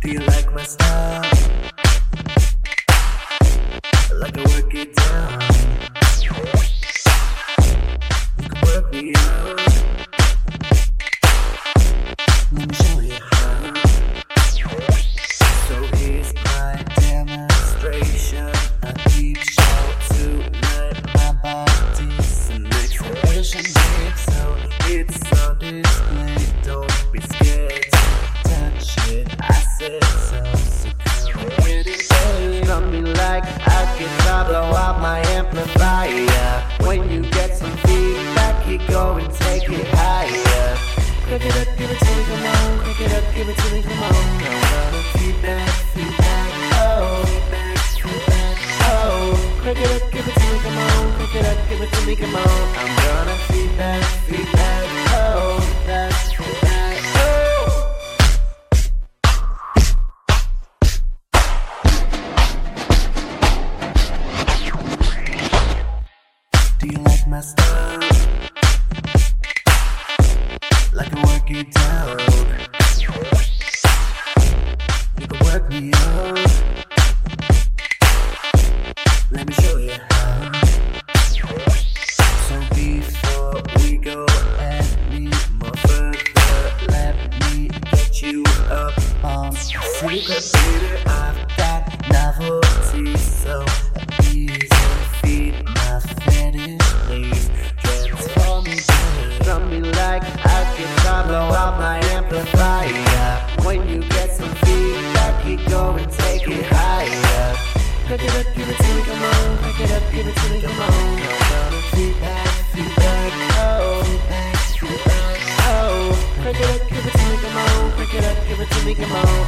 Do you like my style? Out my amplifier. When you get some feedback, you go and take it higher. Crack it up, give it to me, come on. Crack oh. it up, give it to me, come on. I'm gonna feedback, feedback, oh, feedback, feedback, oh. Crack it up, give it to me, come on. Crack it up, give it to me, come on. I'm gonna feedback, feedback, Do you like my style? Like I work it down. You can work me up. Let me show you how. So before we go any more further, let me get you up on secret theater. Me like I can blow out my amplifier. When you get some feedback, you go and take it higher. Crack it up, give it to me, come on. Crack oh. it up, give it to me, come on. I'm gonna feedback, feedback, oh, feedback, feedback, oh. Crack it up, give it to me, come on. Crack it up, give it to me, come on.